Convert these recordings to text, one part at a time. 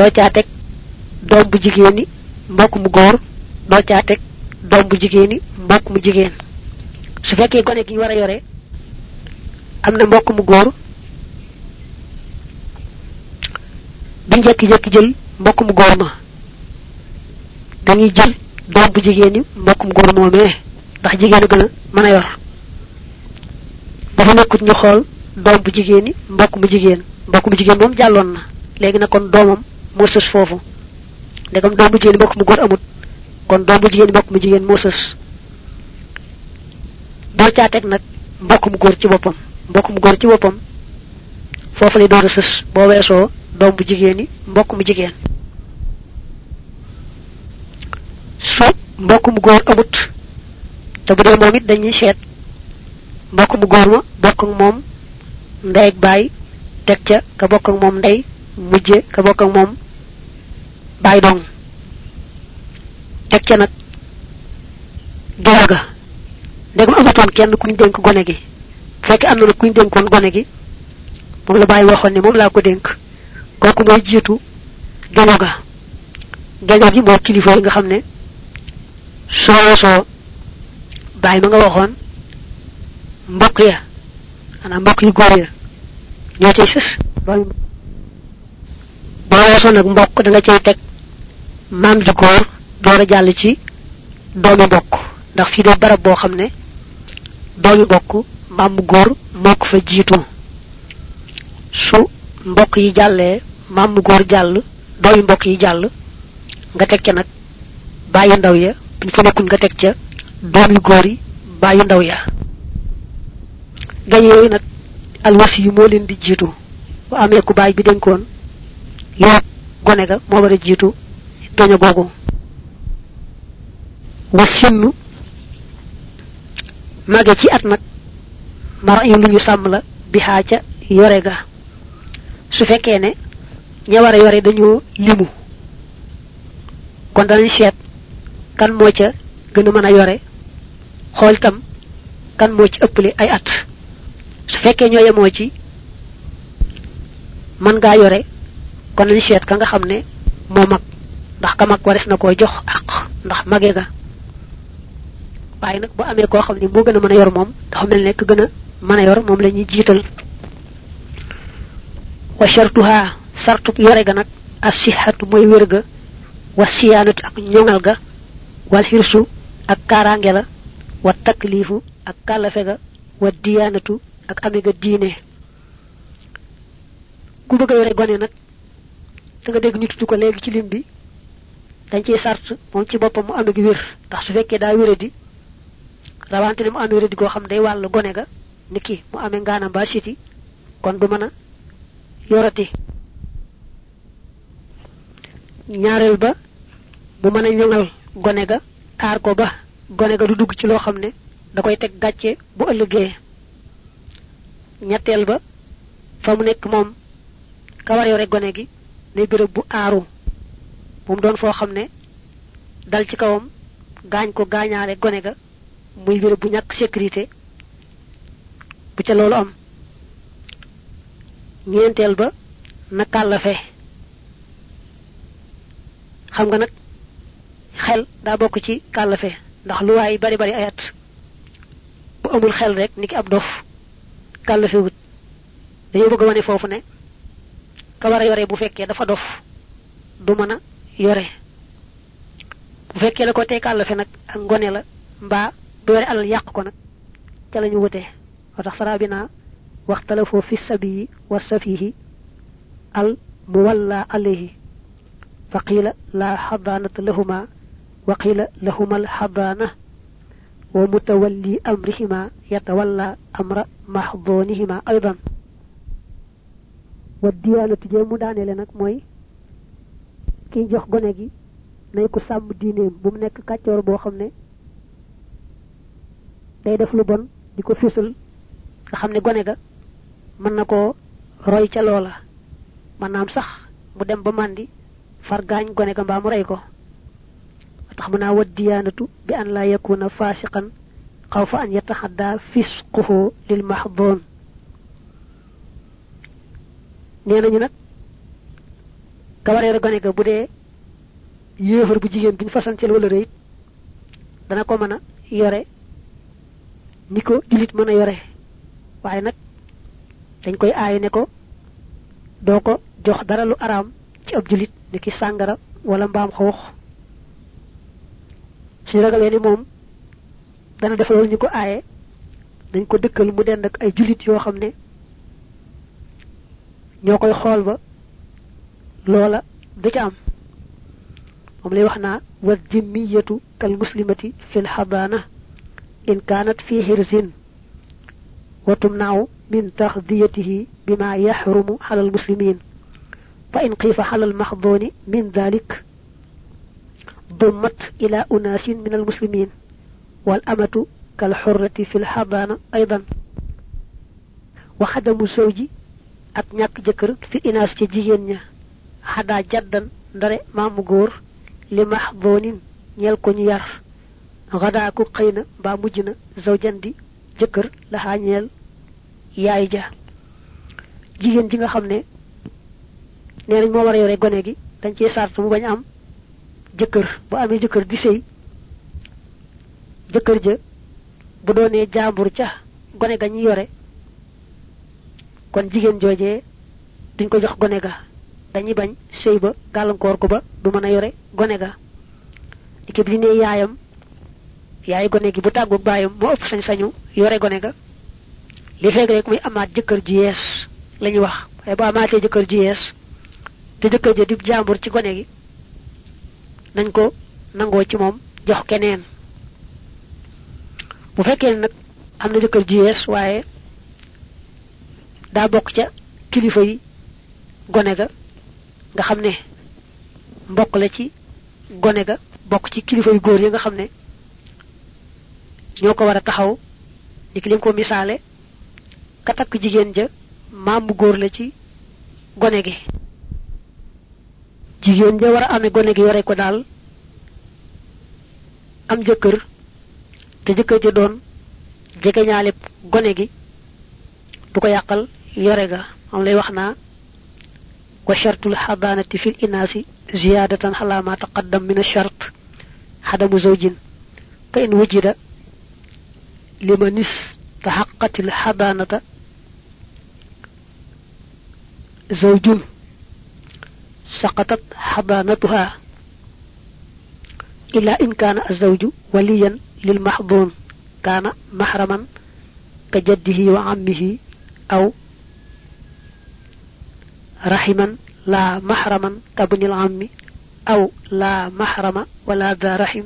doo caa teg doom bu jigéen ni mbokk mu góor doo caa teg doom bu jigéen ni mu jigéen. Su fekkee gone gi war yore am na mbokk mu góor duñ jekki-jekki jël mbokk mu góor ma dañuy jël doom bu jigéen ni mbokk mu góor moomee ndax jigéen a gën yor. Dafa nekkut ñu xool doom bu jigéen ni mbokk mu jigéen mbokk mu jigéen moom jàlloon na. Léegi nag kon doomam moo sës foofu. Ndegam doom bu mu góor amut kon doom bu jigéen mu jigéen moo sës boo caa teg nag mbokk mu góor ci boppam. Mbokk mu góor ci boppam foofu lay door a sës. Boo weesoo doom bu jigéen ni mbokk mu jigéen. Su mbokk mu góor amut. Te bu dee moom it dañuy seet. Mbokk mu góor ma bokk ak moom ndey ak baay teg ca ka bokk ak moom ndey mujje ka bokk ak moom baay dong. Teg ca nag. Ga. Ndegam amatoon kenn kuñ dénk gone gi. Fekk am na nag kuñ dénkoon gone gi moom la bàyyi waxoon ni moom laa ko dénk. Kooku mooy jiitu geño ga. Geño gi kilifa nga xam ne soo soo bàyyi ma nga waxoon mbokk ya xanaa mbokk yu góor ya ñoo cay sës. Boo weesoo nag mbokk da nga cay teg maam ju góor door a jàll ci doomi mbokk ndax fii de barab boo xam ne doomi mbokk maam mu góor moo ko fa jiitu. su mbokk yi jàllee maam mu góor jàll doomi mbokk yi jàll nga teg ca nag bàyyi ndaw ya buñ fa nekkul nga teg ca doom yu góor yi bàyyi ndaw ya. gañ yooyu nag moo leen di jiitu. bu amee ku bi gone ga moo war a jiitu gaño googu. Wa sinnu mage ci at nag mara yu ñu sàmm la bi xaa ca yore ga. Su fekkee ne ña war a yore limu. Kon danañ seet kan moo ca gën a mën a yore. Itam kan moo ci ëppale ay at. Su fekkee ñoo yemoo ci mën ngaa yore kon nañ seet ka nga xam moo mag ndax ka mag wares na koo jox ak. Ndax mage ga. Waaye nag bu amee koo xam ne moo gën a mën a yor moom dafa mel ne ka gën a mën a yor moom la ñuy jiital. Wa shartuha sartub yore ga nag as sihatu mooy wér ga wa siyaanatu ak ñoŋal ga wal xirsu ak kaaraange la wa taklifu ak kàllafe ga wa diyaanatu ak ame ga diine. Ku bëgg a yore gone nag da nga dégg ñu ko léegi ci lim bi dañ ciy sart moom ci boppam mu ame gi wér. Ndax su fekkee daa wéradi rawante ne mu ame wéradi goo xam day wàll gone ga ni ki mu ame ngaanam ba siti kon du mën a yorati. Ñaareel ba mu mën a ñoŋal gone ga aar ko ba gone ga du dugg ci loo xam ne da koy teg gàcce bu ëllëgee. Ñetteel ba fa mu nekk moom ka gi bu aaru moom doon foo xam ne dal ci kawam gaañ ko gaañaale gone ga muy béréb bu ñàkk sécurité bu ca loolu am ñeenteel ba na kàllafe xam nga nag xel daa bokk ci kàllafe ndax lu waay bari bari ayat bu amul xel rek niki ab dof kàllafe wut dañoo bëgg wane foofu ne ka war a yore bu fekkee dafa dof du mën a yore bu fekkee la ko tee kàllafe nag ak ngone la mbaa bu yore alal ko nag ca lañu wute wa tax sara bi naa waxtalafoo fi sabiyi wa safihi al muwalla alayhi fa qiila laa xadaanata lahuma wa qiila lahuma alxadaana wa mutawalli amrihima yatawalla amra maxdoonihima aydan wa diyaanatu jee mu daaneele nag kiy jox gone gi nay ko sàmm diineem bu mu nekk kàccoor boo xam ne day def lu bon di ko fisal nga xam ne gone ga mën na koo roy ca loola. Maanaam sax mu dem ba màndi far gaañ gone ga mbaa mu ko. Tax mu naa wat diyaanatu bi an laa yakuna fasiqan xaw fa an yataxadda fisquhu lil mahdoon. Nee nag ka waree gone ga bu dee yéefar bu jigéen buñ fasantel wala rëyit dana ko mën a yore julit mën a yore. Waaye nag dañ koy aaye ne ko doo ko jox dara lu araam ci ab julit ni ki sàngara wala mbaam xoox. Suñu ragalee ni moom dana def loolu ñu ko aaye dañ ko dëkkal mu dend ak ay julit yoo xam ne ñoo ba loola du ca am moom lay wax naa wa jimmiyatu kal muslimati fil xadaana in kaanat fi hirsin wa tumnaaw min taxdiyatihi bima yaxrumu xala almuslimin fa in xiifa xala almaxdooni min dalik ضمت إلى أناس من المسلمين والأمة كالحرة في الحضانة أيضا وخدم الزوج ak ñàkk jëkkër fi inaas ci xadaa jaddan ndare maamu góor li doonin ñeel ko ñu yar. Xadaa ku xëy na mbaa mujj na zawjan di jëkkër laxaa ñeel yaay ja. Jigéen ji nga xam ne nee nañ moo yore gone gi dañ ciy sart mu bañ am bu di sëy jëkkër ja bu doonee jaambur ca gone ga ñu yore kon jigéen joojee duñ ko jox gone ga dañuy bañ sëy ba gàllankoor ko ba du mën a yore ga. Dikki bi ne yaayam yaay gone gi bu tàggoog baayam moo ëpp sañ-sañu yore gone ga. Li fekk rek muy amaat jëkkër ju yees la ñu wax. Waaye bu amaatee jëkkër ju yees te jëkkër ja di jaambur ci gone gi nañ ko nangoo ci moom jox keneen. Bu fekkee nag am na jëkkër ju waaye daa ca kilifa yi gone ga nga xam ne mbokk la ci gone ga bokk ci kilifa yu góor yi nga xam ne ñoo ko war a taxaw ni ki ko misaale ka takk jigéen ja maam bu góor la ci gone gi. Jigéen ja war a amee gone gi yore ko daal am jëkkër te jëkkër ja doon jege ñaale gone gi du ko yàqal yore ga. Am lay wax naa وشرط الحضانة في الإناث زيادة على ما تقدم من الشرط. عدم زوج. فإن وجد لمن استحقت الحضانة زوج سقطت حضانتها إلا إن كان الزوج وليا للمحضون كان محرما كجده وعمه أو رحما لا محرما كابن العم أو لا محرم ولا ذا رحم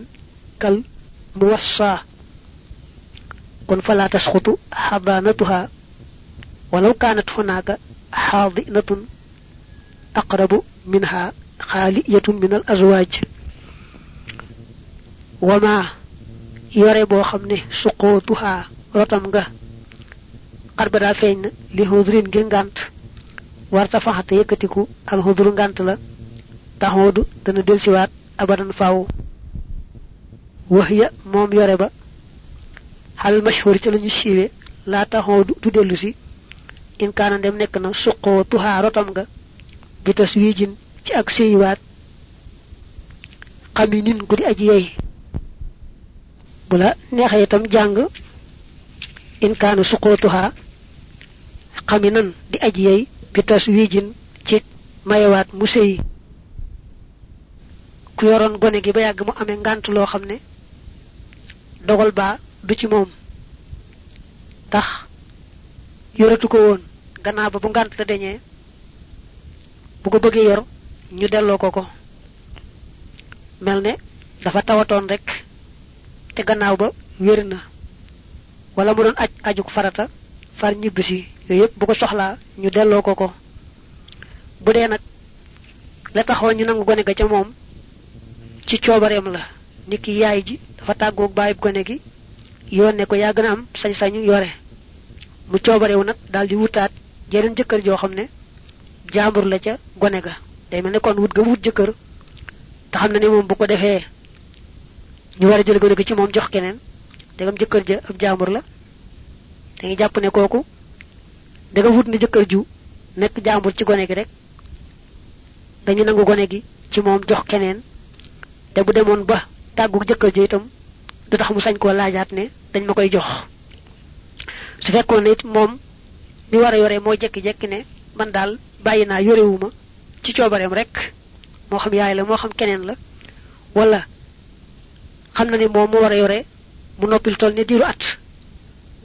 كالموصى. كن فلا تسقط حضانتها. ولو كانت هناك حاضنة أقرب منها خالية من الأزواج. وما yore boo xam ne suqootuhaa rotam nga xarba warta faxate yëkkatiku al xudru ngànt la taxoodu dana delsiwaat abadan faaw wax ya moom yore ba xal mashhur ca lañu siiwe laa taxoodu du dellu si in kaana dem nekk na suqoo tuxaa rotam nga bi tas wiijin ci ak séyiwaat xami nin gu di aji yey. Bu itam jàng in kaana suqootuha xaminan di aji bi tas wiijin ci mayewaat mu sëy ku yoroon gone gi ba yàgg mu amee ngànt loo xam ne dogal baa du ci moom. Tax yoratu ko woon. Gannaaw ba bu ngànt la deñee bu ko yor ñu ko ko. Dafa tawatoon rek te gannaaw ba wér na. Wala mu doon aj ajuk farata far ñibbisi yooyu yëpp bu ko soxlaa ñu delloo ko ko. Bu dee nag la taxoon ñu nangu gone ga ca moom ci coobareem la. Nit ki yaay ji dafa tàggoog bàyyib gone gi yónnee ko yaa gën am sañ-sañu yore. Mu coobarewu nag daal di wutaat jeneen jëkkër joo xam ne jaambur la ca gone ga. Day mel ne kon wut ga wut jëkkër te xam na ne moom bu ko defee ñu war a jël gone gi ci moom jox keneen. Dagam jëkkër ja ab jaambur la da jàpp ne kooku daga wut na jëkkër ju nekk jaambur ci gone gi rek dañu nangu gone gi ci moom jox keneen te bu demoon ba tàggu jëkkër ji itam du tax mu sañ koo laajaat ne dañ ma koy jox. Su fekkoon ne it moom mi war a yore moo jekki-jekki ne man daal bàyyi naa yorewuma ci rek moo xam yaay la moo xam keneen la wala xam na ni moom mu war yore mu noppil toll ne diiru at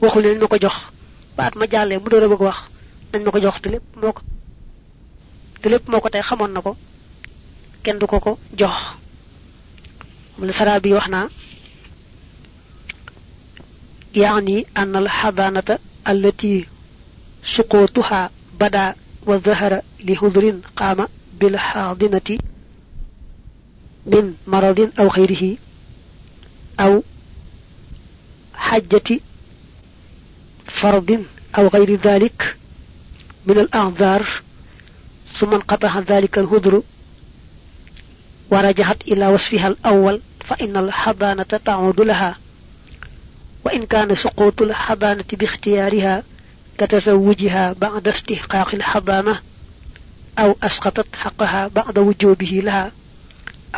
waxul ne nañ ma ko jox ba at ma jàllee mu door a bëgg wax nañ ma ko jox te lépp moo ko te lépp moo ko tey xamoon na ko kenn du ko ko jox la sara bi wax naa يعني أن الحضانة التي سقوطها بدا وظهر لهذر قام بالحاضنة من مرض أو غيره أو حجة فرض أو غير ذلك من الأعذار ثم انقطع ذلك الهدر ورجعت إلى وصفها الأول فإن الحضانة تعود لها وإن كان سقوط الحضانة باختيارها كتزوجها بعد استحقاق الحضانة أو أسقطت حقها بعد وجوبه لها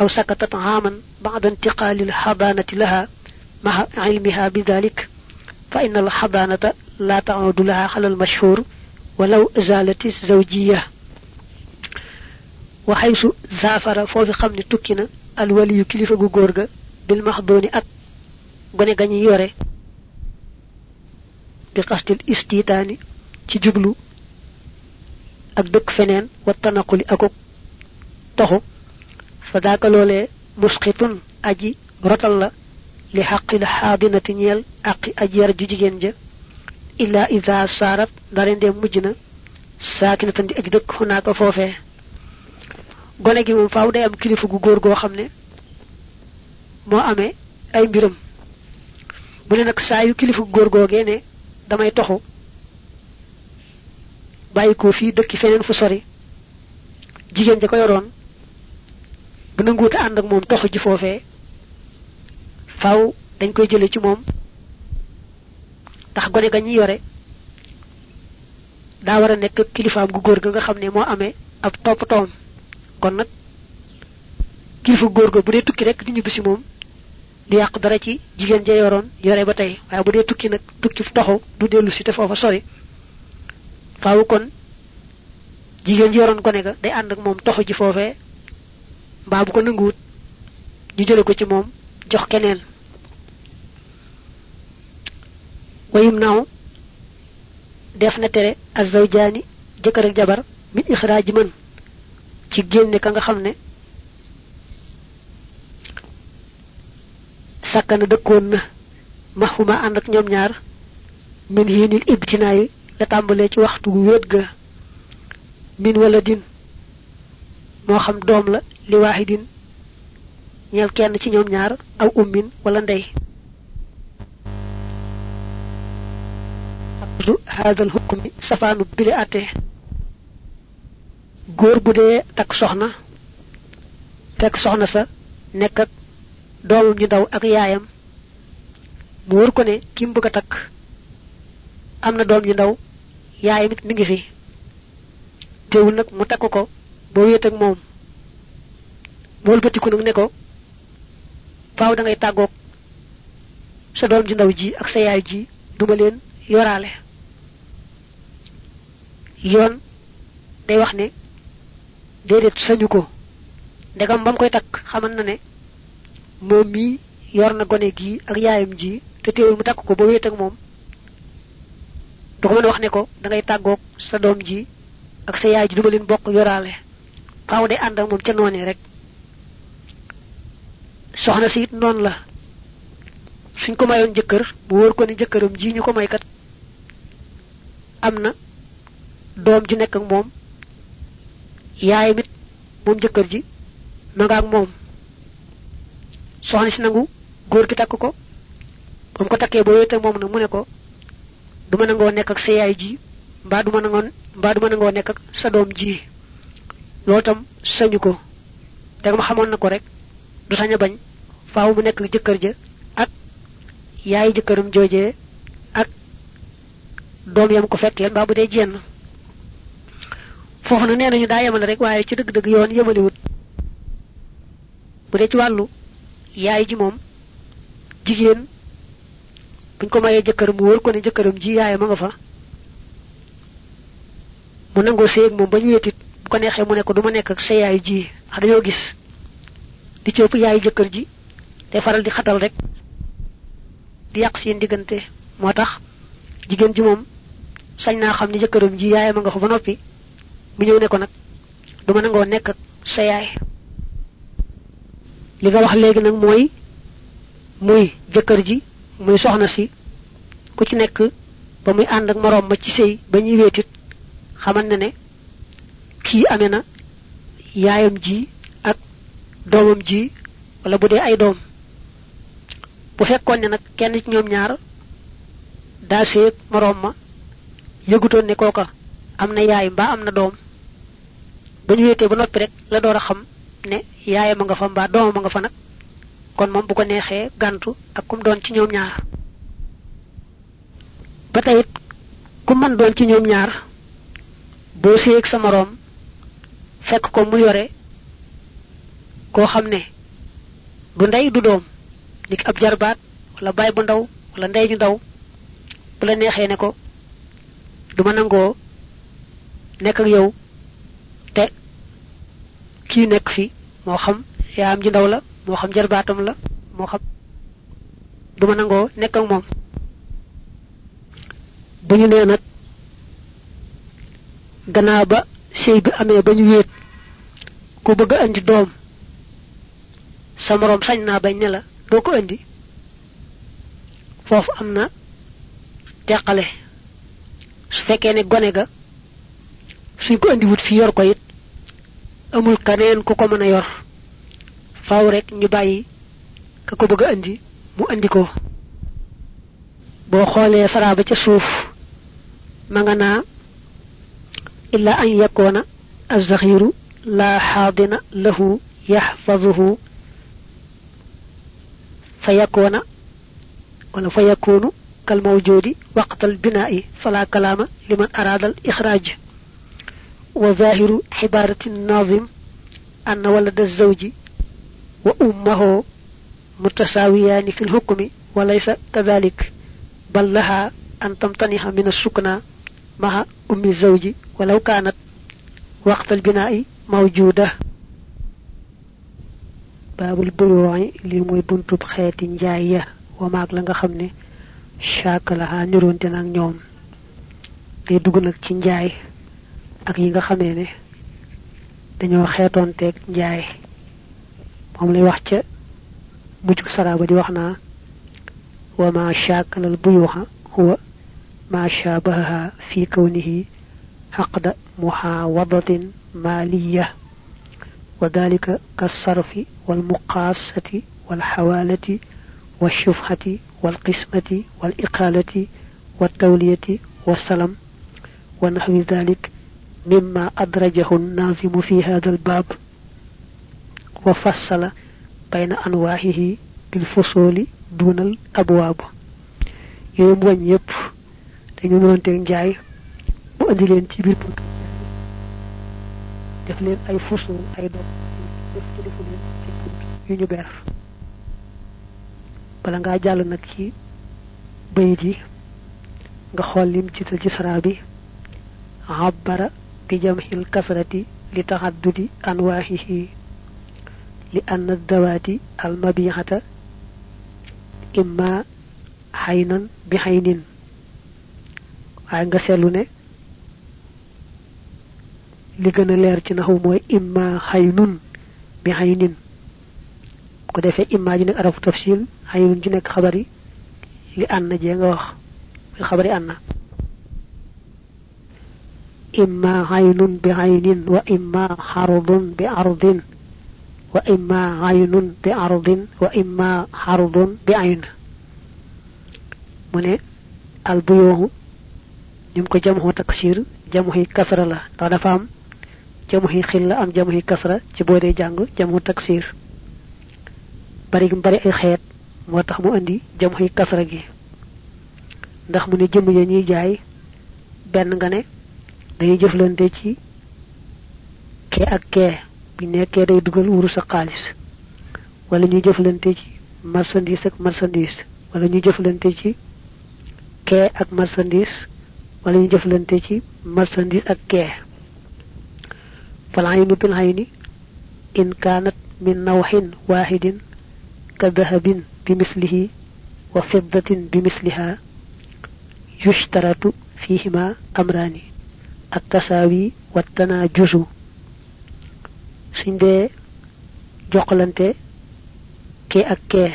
أو سكتت عاما بعد انتقال الحضانة لها مع علمها بذلك فإن الحضانة لا تعود لها على المشهور ولو ازالت الزوجية وحيث زافر فوف خمن تكنا الولي يكلف غورغا بالمحضون اك غني غني يوري. بقصد الاستيطان تي جبلو أك دك فنين والتنقل اكو تخو فذاك لولي مسقط أجي رتل لحق الحاضنة نيل أقي اجير جوجين جي illa ida saarat ndare ndee mujj na saakinatan di aji dëkk xunaaka foofee gone gi moom faaw day am kilifa gu góor goo xam ne moo amee ay mbiram. Bu ne nag saa yu kilifa gu góor googee ne damay toxu bàyyi ko fii dëkki feneen fu sori jigéen ja ko yoroon bu nanguute ànd ak moom toxu ji foofee faaw dañ koy jële ci moom ndax gone ga ñi yore. Daa war a nekk kilifaam gu góor ga nga xam ne amee ab toppatoom. Kon nag kilifa góor ga bu tukki rek di ñibbi si moom du dara ci jigéen ja yoroon yore ba tey. Waaye bu tukki nag tukki toxu du dellu si te foofa sori. Faaw kon jigéen ji yoroon gone ga day ànd ak toxu ji foofee mbaa bu ko nanguwut ñu jële ko ci moom jox keneen naaw def na tere azawjaani jëkkër ak jabar min ixraaji man ci génne ka nga ne sakkana na maxuma ànd ak ñoom ñaar min hiinil ibtinaayi la tàmbalee ci waxtu wéet ga min wala din moo xam doom la li waahidin ñeel kenn ci ñaar aw ummin wala ndey du hadal hukmi safaanu bile atte góor bu dee takk soxna fekk soxna sa nekk ak doomam ñu ndaw ak yaayam mu wër ko ne ki mu bëgg a takk am na doom yaayam mi ngi fi. Teewul nag mu takk ko ba wéet ak moom. Mu wëlbatiku nag ne ko faaw da ngay tàggoog sa doom ji ndaw ji ak sa yaay ji duma leen yoraale. Yoon day wax ne déedéet sañu ko. Ndegam bam koy takk xamal na ne moom yor na gone gii ak yaayam ji te teewul mu takk ko ba wéet ak moom. Du ko mën wax ne ko da ngay tàggoog sa doom ji ak sa yaay ji duma faaw day rek. Soxna si it la. Suñ ko mayoon jëkkër mu wóor ko ne jëkkëram ji ñu ko may kat am na ji nekk ak moom yaayam it moom jëkkër ji nga ak moom. Soxna si nangu góor gi takk ko bam ko takkee ba wéet ak moom nag mu ne ko du ma nangoo nekk ak sa yaay ji mbaa du ma nangoo mbaa du ma nangoo nekk ak sa doom ji. Loolu tam sañu ko. Te ma xamoon na ko rek du sañ bañ faaw mu nekk jëkkër ja ak yaay jëkkëram joojee ak doom yam ko fekkee mbaa bu dee jenn foofu na nee nañu daa yemale rek waaye ci dëgg-dëgg yoon yemalewut. Bu dee ci wàllu yaay ji moom jigéen buñ ko mayee jëkkër mu wër ko ne jëkkëram ji yaay ma nga fa mu nangoo séeg moom ba ñu wetit bu ko neexee mu ne ko du ma nekk ak sa yaay ji ndax dañoo gis di ci ëpp yaay jëkkër ji day faral di xatal rek di yàq seen diggante. Moo tax jigéen ji moom sañ naa xam ne jëkkëram ji yaayam nga fa ba noppi mu ñëw ne ko nag du ma nangoo nekk ak sa yaay. Li nga wax léegi nag mooy muy jëkkër ji muy soxna si ku ci nekk ba muy ak ma ci ba xamal na ne yaayam ji ak doomam ji wala bu ay doom. Bu fekkoon ne nag kenn ci ñoom ñaar ma yëgutoon ne kooka am na yaay mbaa am na doom. ba ba noppi rek la door a xam ne yaayam a nga fa mbaa doomam a nga fa nag. kon moom bu ko neexee gantu ak kum doon ci ñoom ñaar. ba tayit ku man doon ci ñoom ñaar boo séeg sa moroom fekk ko mu yore koo xam ne du ndey du doom nik ab jarbaat wala baay bu ndaw wala ndey ñu ndaw bu la neexee ne ko duma nangoo nekk ak yow te kii nekk fi moo xam yaam ji ndaw la moo xam jarbaatam la moo xam duma nangoo nekk ak moom. Bu ñu nee nag gannaaw ba sëy bi amee ba ñu wéet ku bëgg andi doom sa moroom sañ naa bañ la doo ko andi foofu am na teqale su fekkee ne gone ga suñ ko andi wut fi yor ko it amul kaneen ku ko mën a yor faaw rek ñu bàyyi ka ko bëgg andi mu andi ko boo xoolee saraba ca suuf ma nga naa illa an yakuna الزغير لا حاضن له يحفظه فيكون ولا فيكون كالموجود وقت البناء فلا كلام لمن أراد الإخراج. وظاهر عبارة الناظم أن ولد الزوج وأمه متساويان في الحكم وليس كذلك بل لها أن تمتنح من السكنى مع أم الزوج ولو كانت وقت البناء موجودة. باب البيوع buntub xeeti njaay ya wa maag la nga ne shaakalaha nironte nag ñoom day dugg nag ci njaay ak yi nga xamee ne dañoo xeetoonteeg njaay moom lay wax ca mujj saraba di wax naa wa ma shaakalal buyuha huwa ma shabahaha fi kawnihi عقد محاوضة مالية وذلك كالصرف والمقاصة والحوالة والشفحة والقسمة والإقالة والتولية والسلم ونحو ذلك مما أدرجه الناظم في هذا الباب وفصل بين أنواعه بالفصول دون الأبواب. يوم وين يب dañu non tek njaay mu andi leen ci biir bunt def leen ay bala nga jall nak ci bayit yi nga xol lim ci ci sra bi. Abbara bi jamhil kasrati li tahaddudi anwahihi li anna dawati al mabihata imma haynan bi haynin. Ay nga selu ne li gëna leer ci moy imma haynun bi haynin. Ko defee imma ji nekk arafu tafsil xaynun ji nekk xabari li ànn jee nga wax muy xabari ànn imma xaynun bi xaynin wa imma xardun bi ardin wa imma xaynun bi ardin wa imma xardun bi ayn mu ne al buyooxu nim ko jamu taksir jamu kasra la ndax dafa am jamu xil la am jamu kasra ci boo dee jàng jamu taksir bari gi bari ay xeet moo tax mu andi jëm xey kasra gi. Ndax mu ne jëm ya ñi jaay ben nga ne dañuy jëflante ci ke ak ke bi ke day dugal wuru sa xaaliss wala ñu jëflante ci marchandise ak marchandise. Wala ñu jëflante ci ke ak marchandise. Wala ñu jëflante ci marchandise ak bilhayni in kanat min nawhin wahidin كذهب بمثله وفضة بمثلها يشترط فيهما أمران التساوي والتناجز. سندي جوكلانتي كي أك كي.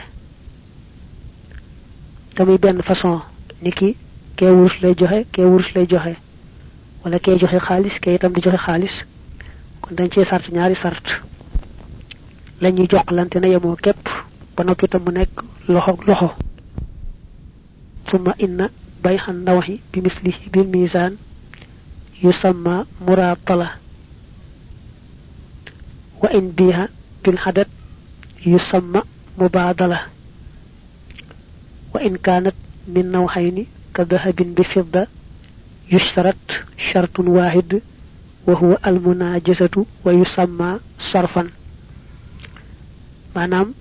تامي بن فاصون نيكي كي ورس لاي جوخي كي ورس لاي جوخي. ولا كي جوخي خالص كي تام دي جوخي خالص. kon dañ ci sart ñaari sart lañuy jokkalante na banopi tam mu nek loxo loxo. Summa inna bayhan nawhi bi mislihi bil mizan. Yusamma muratala wa in biha bil hadad yusamma mubadala. Wa in kanat min nawhayni ka dhahabin bi fidda yushtarat shartun wahid wa huwa al munajasatu wa yusamma sarfan. Manam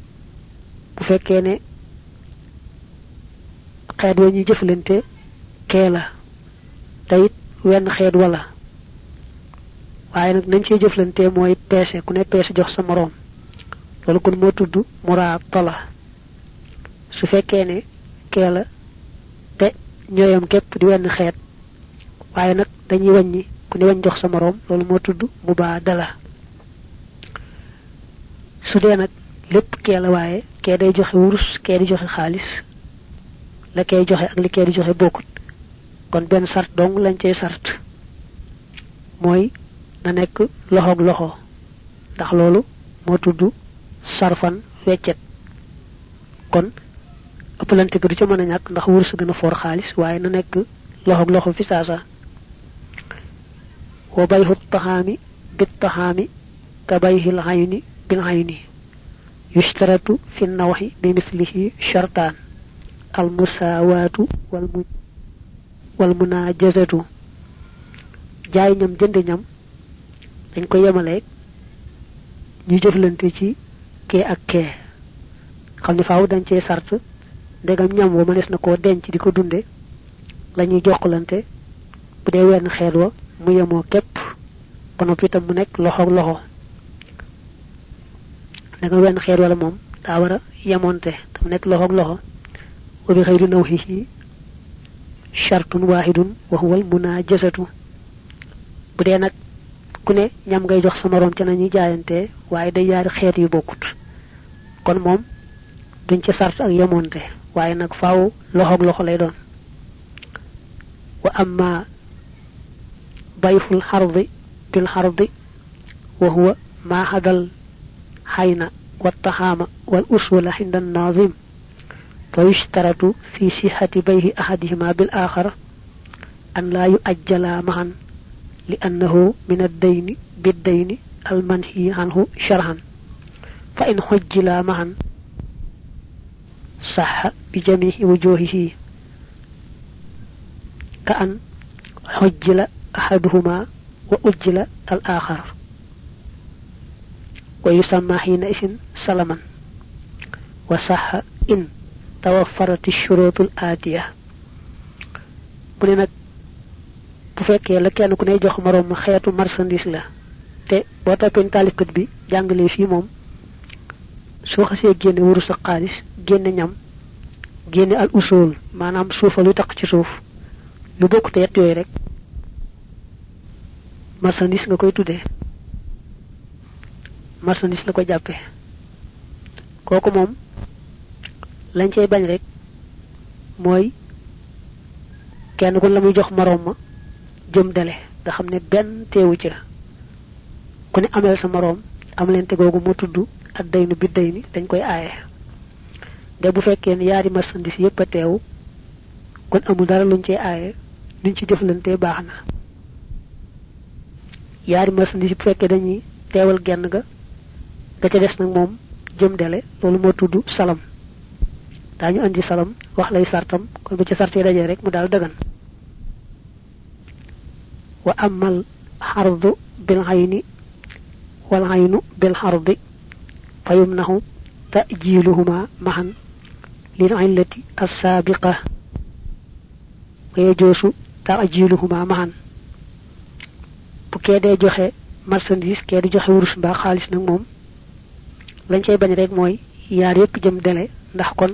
fekkee ne xeet wa ñuy jëflante kee la tayit wenn xeet wala waaye nag nañ cee jëflante mooy peese ku ne peese jox sa moroom. Loolu kon moo tudd muraa tola su fekkee ne kee la te ñooyam képp di wenn xeet waaye nag dañuy wàññi ku ne wañ jox sa morom loolu moo tudd mubadala su dee nag lépp kee la waaye ke day joxe wurus ke di joxe xaalis la kay joxe ak li kay di joxe bokkut. Kon benn sart dong lañ cey sart. Mooy na nekk loxoog loxo. Ndax loolu moo tudd sarfan weccet. Kon ëppalante ko du ca mën a ñàkk ndax wurus gën a for xaalis waaye na nekk loxoog loxo fi saasa wa bayhu taxaami bit taxaami ka bayhi l ayni bil ayni yushtaratu fi nawhi bi mislihi shartan al musawatu wal mu wal munajazatu jaay ñam jënd ñam dañ ko yemalé ñu ci ke ak ke. Xamni faaw dañ ci sart ndegam ñam wo mënes na ko denc diko dundé lañuy joxlante bu dé wén mu képp mu nek loxo loxo. Naka wenn xeet wala moom daa war a yemonte te mu nekk loxo wa bi xëyri nawhihi shartun wahidun wa huwa almunajasatu bu dee nag ku ne ñam ngay jox sa morom ca nañuy jaayante waaye day yaari xeet yu bokkut kon moom duñ ci sart ak yemonte waaye nag faaw loxo loxo lay doon wa amma ضيف الحرض بالحرض وهو ما حد الحين والطعام والأصول عند الناظم. فيشترط في صحة بيه أحدهما بالآخر أن لا يؤجلا معا لأنه من الدين بالدين المنهي عنه شرعا. فإن حجلا معا صح بجميع وجوهه. كأن حجل أحدهما وأجل الآخر. ويسمى حينئذ سلما وصح إن توفرت الشروط الآتية mu ne nag bu fekkee la kenn ku ne jox morom xeetu marchandise la te boo toppee taalifkat bi jàngalee fii moom soo xasee génne wuru sa xaalis génne ñam génne al usul maanaam suufa lu tax ci suuf lu bokk te yett yooyu rek marchandise nga koy tuddee marchandise la ko jàppe. Kooku moom lañ cay bañ rek mooy kenn ku la muy jox morom ma jëm dele nga xam ne benn teewu ci ku ne amel sa morom am leen te googu moo tudd ak daynu bi dayni dañ koy aaye. De bu fekkee ne yaari marchandise yépp a teew kon amul dara luñ cay aaye luñ ci jëflante baax na. Yaari marchandise bu dañuy teewal genn ga ga ca des nag moom jëm dele loolu moo tudd salam. Dañu andi salam wax lay sartam kon bu ci sarté dajé rek mu dal dagan. Wa amal hardu bil ayni wal aynu bil harbi fayumnahu ta'jiluhuma mahan lil as-sabiqa wa yajusu ta'jiluhuma mahan bu kee dee joxe marchandise kee joxe wurus mbaa xaalis nag moom lañ cay bañ rek mooy yaar yépp jëm dele ndax kon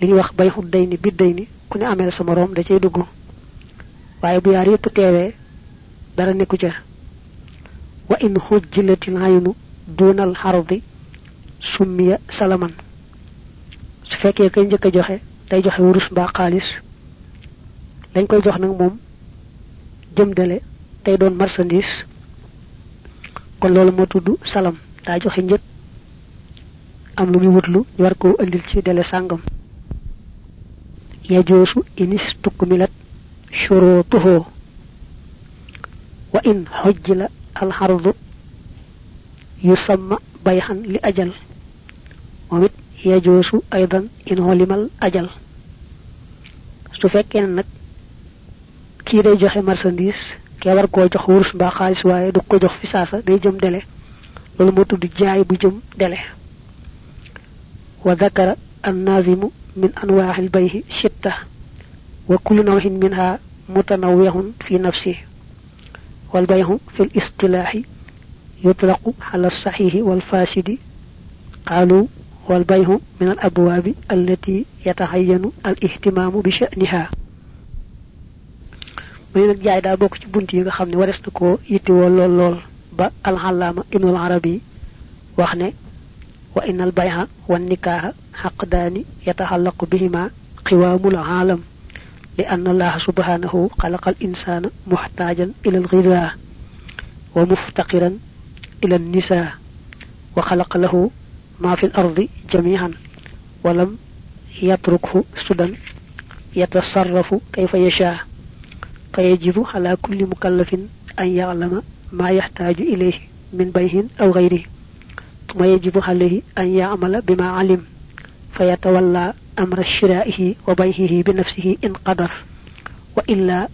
li ñu wax bay xut day ni bid day ni ku ne amee sa morom da cay dugg waaye bu yaar yépp teewee dara nekku ca wa in aynu dunal summiya salaman su fekkee kay njëkk a joxe day joxe wurus mbaa xaalis lañ koy jox nag moom jëm dele tey doon marchandise kon loolu moo tudd salam daa joxe njëg am lu muy wutlu ñu war koo andil ci dele sàngam yajoosu inis tukmilat shurutuhu wa in hujjila al hardu yusamma bayhan li ajal momit yajoosu aydan in holimal ajal su fekkee nag kii day joxe marchandise kee war koo jox wurus mbaa xaalis waaye du ko jox fi saasa day jëm dele loolu moo tudd jaay bu jëm dele dhakara الناظم من أنواع البيع ستة وكل نوع منها متنوع في نفسه والبيع في الاصطلاح يطلق على الصحيح والفاسد. قالوا والبيع من الأبواب التي يتعين الاهتمام بشأنها. Muy nak jaay da bok ci bunti yi nga xamni wares na ko yitti wo lol lol ba al allama ibn al arabi wax ne bay'a wan nikaha حقدان يتعلق بهما قوام العالم لأن الله سبحانه خلق الإنسان محتاجا إلى الغذاء ومفتقرا إلى النساء وخلق له ما في الأرض جميعا ولم يتركه سدى يتصرف كيف يشاء فيجب على كل مكلف أن يعلم ما يحتاج إليه من بيه أو غيره. ثم يجب عليه أن يعمل بما علم فيتولى أمر شرائه وبيعه بنفسه إن قدر وإلا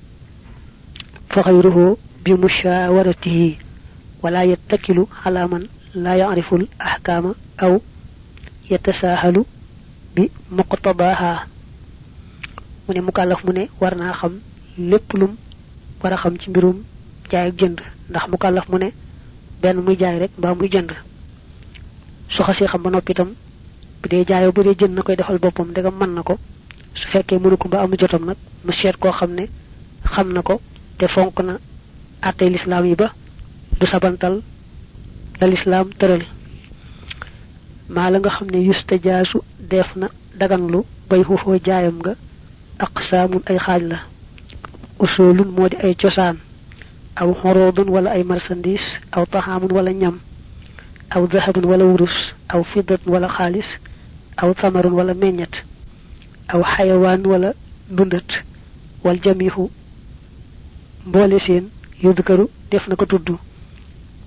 فغيره بمشاورته. ولا يتكل على من لا يعرف الأحكام أو يتساهل بمقتضاها. من مكلف من ورنا خم lépp lum wara xam ci mbirum jaay ak jënd. ndax mukallaf mu ne su xasee xam ba noppi itam bu dee jaayoo bu dee jënd na koy defal boppam ndegam mën na ko su fekkee mënu ko ba amu jotam nag mu seet koo xam ne xam na ko te fonk na àttey lislaam yi ba du sabantal la lislaam tëral maa la nga xam ne yusta jaasu def na daganlu bay xufoo jaayam nga aqsaamun ay xaaj la usulun modi ay cosaan aw xorodun wala ay marchandise aw tahamun wala ñam aw dhahabun wala wurus aw fiddatun wala xaalis aw thamarun wala meññat aw xayawaan wala dundat wal jamihu mboole seen yudkaru def na ko tudd.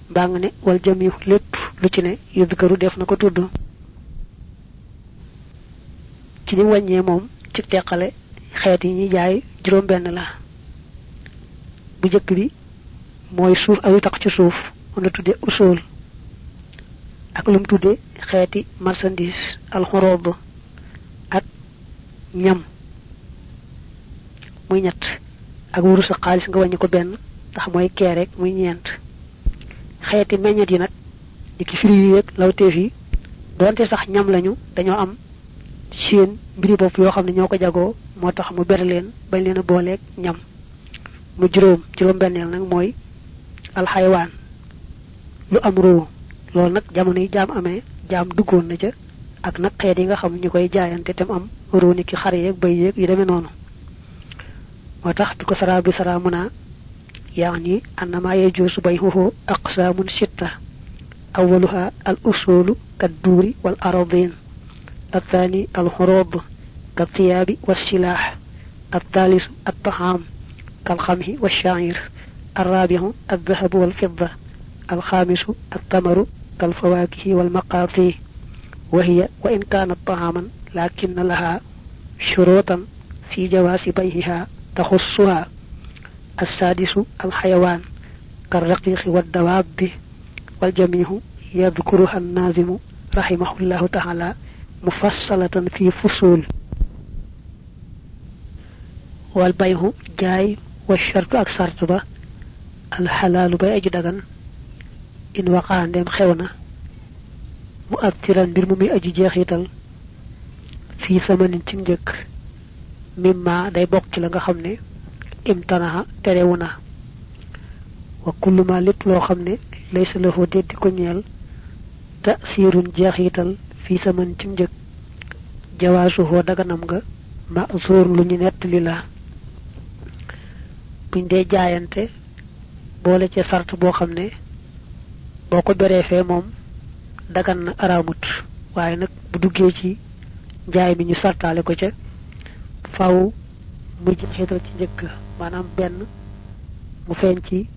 Mbaa nga ne wal jamihu lépp lu ci ne yudkaru def na ko tudd. Ci ni wàññee moom usul ak lum tudde xeeti marchandise alxorob ak ñam. Muy ñett. Ak wurus ak xaalis nga wàññi ko benn ndax mooy kee rek muy ñeent. Xeeti meññet yi nag di ki firi yi ak lawteef yi donte sax ñam lañu dañoo am seen mbiri bopp yoo xam ne ñoo ko jagoo moo tax mu ber leen bañ leen a booleeg ñam. Mu juróom juróom benneel nag mooy alxaywaan lu am ruu loolu nag jamono yi jaam amee jaam duggoon na ca ak nag xeet yi nga xam ñu koy jaayante tem am ruu ni ki xar yeeg bay yeeg yu demee noonu moo tax bi ko saraa bi saraa mu naa يعني أن ما يجوز بيعه أقسام ستة أولها الأصول كالدور والأراضين الثاني الحروب كالثياب والسلاح الثالث الطعام كالخمه والشعير الرابع الذهب والفضة الخامس التمر كالفواكه والمقاطي وهي وإن كانت طعاما لكن لها شروطا في جواز بيعها تخصها. السادس الحيوان كالرقيق والدواب والجميع يذكرها الناظم رحمه الله تعالى مفصلة في فصول. والبيع جاي والشرط تبا. الحلال بيع in waqa ndem xewna mu abtiran bir mu mi aji jeexital fi samanin ci njëkk mimma day bokk ci la nga xam ne imtanaha terewuna wa kullu ma lépp loo xam ne laysa lahu deddi ko ñeel tasirun jeexital fi saman ci njëkk jawaasuhoo daganam nga ma zoor lu ñu nettali la buñ dee jaayante boole ca sart boo xam ne boo ko beree fee moom dagan na araamut. Waaye nag bu duggee ci njaay mi ñu sartaale ko ca faaw mu jeexital ci njëkk maanaam benn mu ci